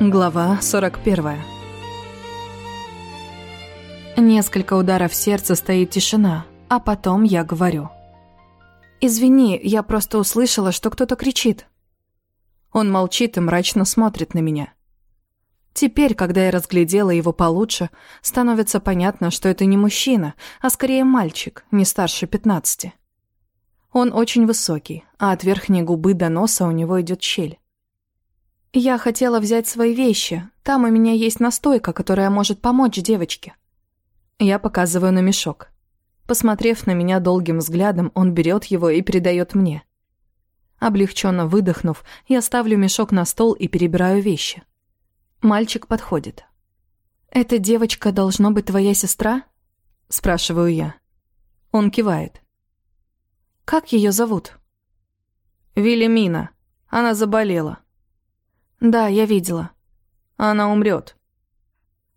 Глава 41 Несколько ударов сердца стоит тишина, а потом я говорю. «Извини, я просто услышала, что кто-то кричит». Он молчит и мрачно смотрит на меня. Теперь, когда я разглядела его получше, становится понятно, что это не мужчина, а скорее мальчик, не старше пятнадцати. Он очень высокий, а от верхней губы до носа у него идет щель. Я хотела взять свои вещи. Там у меня есть настойка, которая может помочь девочке. Я показываю на мешок. Посмотрев на меня долгим взглядом, он берет его и передает мне. Облегченно выдохнув, я ставлю мешок на стол и перебираю вещи. Мальчик подходит. «Эта девочка должно быть твоя сестра?» Спрашиваю я. Он кивает. «Как ее зовут?» «Вильямина. Она заболела». «Да, я видела». «Она умрет».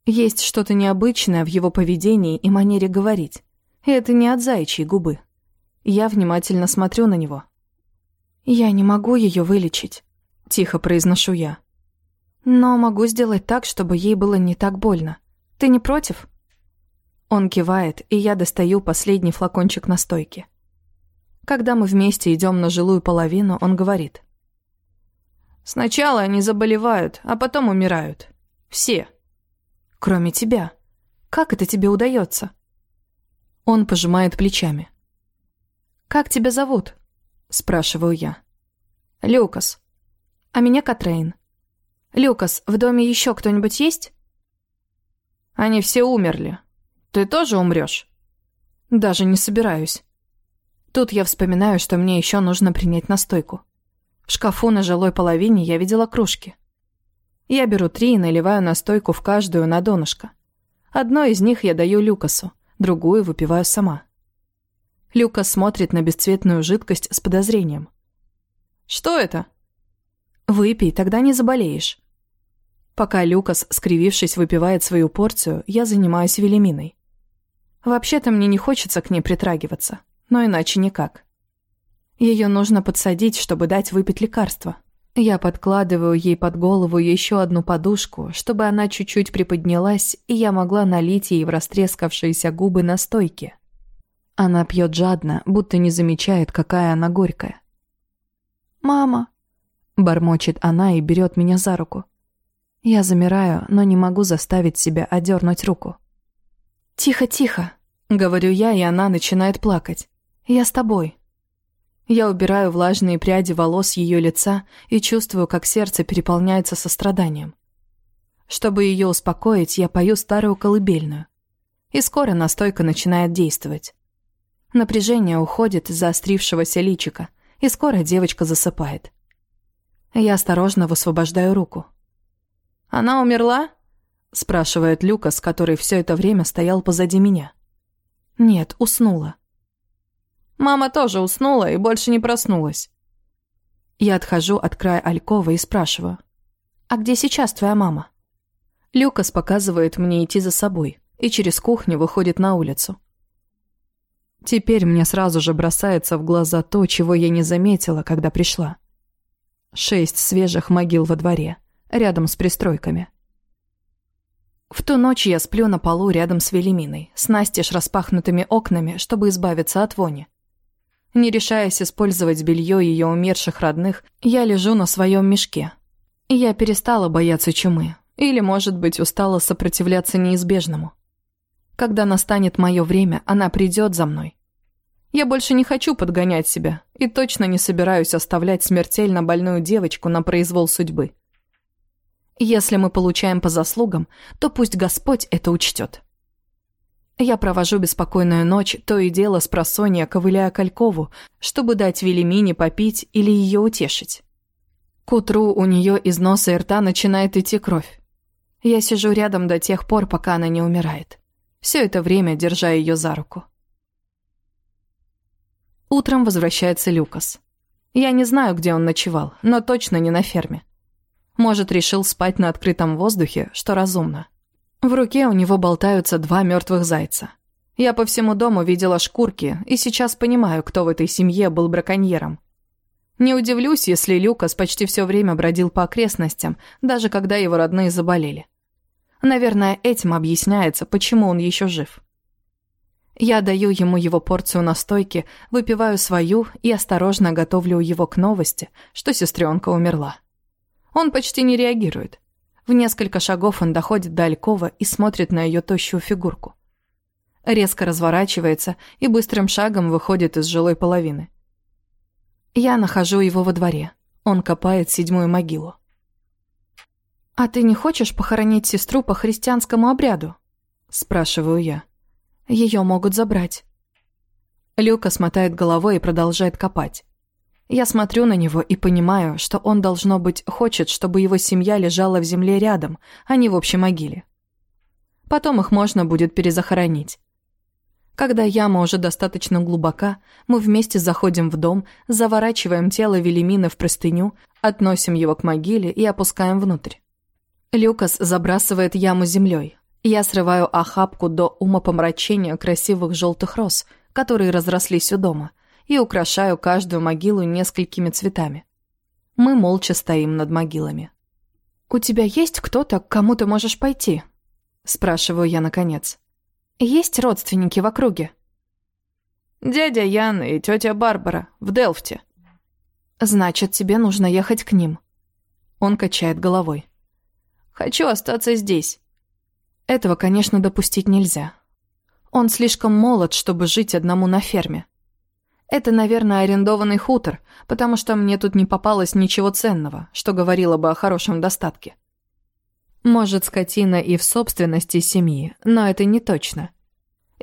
Есть что-то необычное в его поведении и манере говорить. И это не от заячьей губы. Я внимательно смотрю на него. «Я не могу ее вылечить», — тихо произношу я. «Но могу сделать так, чтобы ей было не так больно. Ты не против?» Он кивает, и я достаю последний флакончик настойки. Когда мы вместе идем на жилую половину, он говорит. Сначала они заболевают, а потом умирают. Все. Кроме тебя. Как это тебе удается? Он пожимает плечами. «Как тебя зовут?» Спрашиваю я. «Люкас. А меня Катрейн. Люкас, в доме еще кто-нибудь есть?» «Они все умерли. Ты тоже умрешь?» «Даже не собираюсь. Тут я вспоминаю, что мне еще нужно принять настойку. В шкафу на жилой половине я видела кружки. Я беру три и наливаю настойку в каждую на донышко. Одно из них я даю Люкасу, другую выпиваю сама. Люкас смотрит на бесцветную жидкость с подозрением. «Что это?» «Выпей, тогда не заболеешь». Пока Люкас, скривившись, выпивает свою порцию, я занимаюсь Велиминой. Вообще-то мне не хочется к ней притрагиваться, но иначе никак. Ее нужно подсадить, чтобы дать выпить лекарство. Я подкладываю ей под голову еще одну подушку, чтобы она чуть-чуть приподнялась, и я могла налить ей в растрескавшиеся губы настойки. Она пьет жадно, будто не замечает, какая она горькая. «Мама!» — бормочет она и берет меня за руку. Я замираю, но не могу заставить себя одернуть руку. «Тихо, тихо!» — говорю я, и она начинает плакать. «Я с тобой!» Я убираю влажные пряди волос ее лица и чувствую, как сердце переполняется состраданием. Чтобы ее успокоить, я пою старую колыбельную. И скоро настойка начинает действовать. Напряжение уходит из заострившегося личика, и скоро девочка засыпает. Я осторожно высвобождаю руку. «Она умерла?» — спрашивает Люкас, который все это время стоял позади меня. «Нет, уснула». Мама тоже уснула и больше не проснулась. Я отхожу от края алькова и спрашиваю. «А где сейчас твоя мама?» Люкас показывает мне идти за собой и через кухню выходит на улицу. Теперь мне сразу же бросается в глаза то, чего я не заметила, когда пришла. Шесть свежих могил во дворе, рядом с пристройками. В ту ночь я сплю на полу рядом с Велиминой, с настежь распахнутыми окнами, чтобы избавиться от вони. Не решаясь использовать белье ее умерших родных, я лежу на своем мешке. Я перестала бояться чумы. Или, может быть, устала сопротивляться неизбежному. Когда настанет мое время, она придет за мной. Я больше не хочу подгонять себя и точно не собираюсь оставлять смертельно больную девочку на произвол судьбы. Если мы получаем по заслугам, то пусть Господь это учтет. Я провожу беспокойную ночь, то и дело с просонья, ковыляя Калькову, чтобы дать Велимине попить или ее утешить. К утру у нее из носа и рта начинает идти кровь. Я сижу рядом до тех пор, пока она не умирает. Все это время держа ее за руку. Утром возвращается Люкас. Я не знаю, где он ночевал, но точно не на ферме. Может, решил спать на открытом воздухе, что разумно. В руке у него болтаются два мертвых зайца. Я по всему дому видела шкурки, и сейчас понимаю, кто в этой семье был браконьером. Не удивлюсь, если Люкас почти все время бродил по окрестностям, даже когда его родные заболели. Наверное, этим объясняется, почему он еще жив. Я даю ему его порцию настойки, выпиваю свою и осторожно готовлю его к новости, что сестренка умерла. Он почти не реагирует. В несколько шагов он доходит до Алькова и смотрит на ее тощую фигурку. Резко разворачивается и быстрым шагом выходит из жилой половины. Я нахожу его во дворе. Он копает седьмую могилу. «А ты не хочешь похоронить сестру по христианскому обряду?» Спрашиваю я. Ее могут забрать. Люка смотает головой и продолжает копать. Я смотрю на него и понимаю, что он, должно быть, хочет, чтобы его семья лежала в земле рядом, а не в общей могиле. Потом их можно будет перезахоронить. Когда яма уже достаточно глубока, мы вместе заходим в дом, заворачиваем тело Велимина в простыню, относим его к могиле и опускаем внутрь. Люкас забрасывает яму землей. Я срываю охапку до умопомрачения красивых желтых роз, которые разрослись у дома, и украшаю каждую могилу несколькими цветами. Мы молча стоим над могилами. «У тебя есть кто-то, к кому ты можешь пойти?» Спрашиваю я наконец. «Есть родственники в округе?» «Дядя Ян и тетя Барбара в Делфте». «Значит, тебе нужно ехать к ним». Он качает головой. «Хочу остаться здесь». Этого, конечно, допустить нельзя. Он слишком молод, чтобы жить одному на ферме. Это, наверное, арендованный хутор, потому что мне тут не попалось ничего ценного, что говорило бы о хорошем достатке. Может, скотина и в собственности семьи, но это не точно.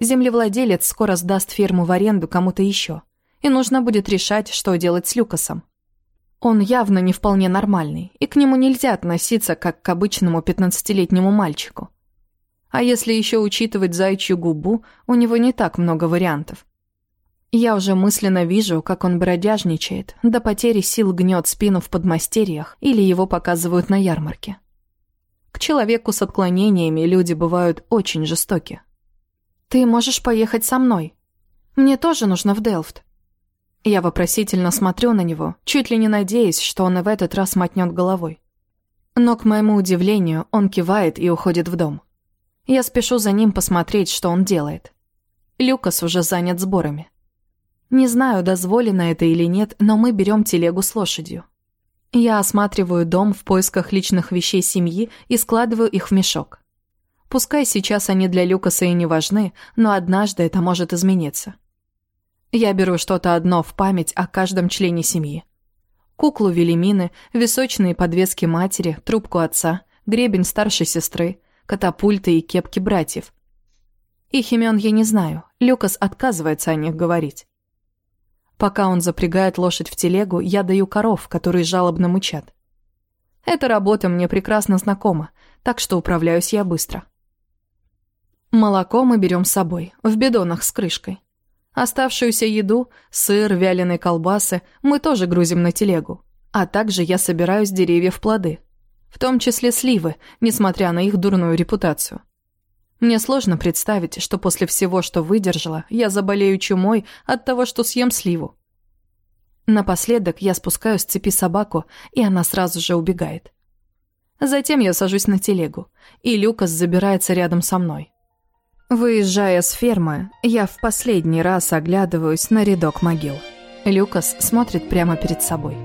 Землевладелец скоро сдаст ферму в аренду кому-то еще, и нужно будет решать, что делать с Люкасом. Он явно не вполне нормальный, и к нему нельзя относиться как к обычному пятнадцатилетнему мальчику. А если еще учитывать зайчью губу, у него не так много вариантов. Я уже мысленно вижу, как он бродяжничает, до потери сил гнет спину в подмастерьях или его показывают на ярмарке. К человеку с отклонениями люди бывают очень жестоки. «Ты можешь поехать со мной. Мне тоже нужно в Делфт». Я вопросительно смотрю на него, чуть ли не надеясь, что он и в этот раз мотнет головой. Но, к моему удивлению, он кивает и уходит в дом. Я спешу за ним посмотреть, что он делает. Люкас уже занят сборами. Не знаю, дозволено это или нет, но мы берем телегу с лошадью. Я осматриваю дом в поисках личных вещей семьи и складываю их в мешок. Пускай сейчас они для Люкаса и не важны, но однажды это может измениться. Я беру что-то одно в память о каждом члене семьи. Куклу Велимины, височные подвески матери, трубку отца, гребень старшей сестры, катапульты и кепки братьев. Их имен я не знаю, Люкас отказывается о них говорить. Пока он запрягает лошадь в телегу, я даю коров, которые жалобно мычат. Эта работа мне прекрасно знакома, так что управляюсь я быстро. Молоко мы берем с собой, в бидонах с крышкой. Оставшуюся еду, сыр, вяленые колбасы мы тоже грузим на телегу. А также я собираю с деревьев плоды. В том числе сливы, несмотря на их дурную репутацию. Мне сложно представить, что после всего, что выдержала, я заболею чумой от того, что съем сливу. Напоследок я спускаю с цепи собаку, и она сразу же убегает. Затем я сажусь на телегу, и Люкас забирается рядом со мной. Выезжая с фермы, я в последний раз оглядываюсь на рядок могил. Люкас смотрит прямо перед собой.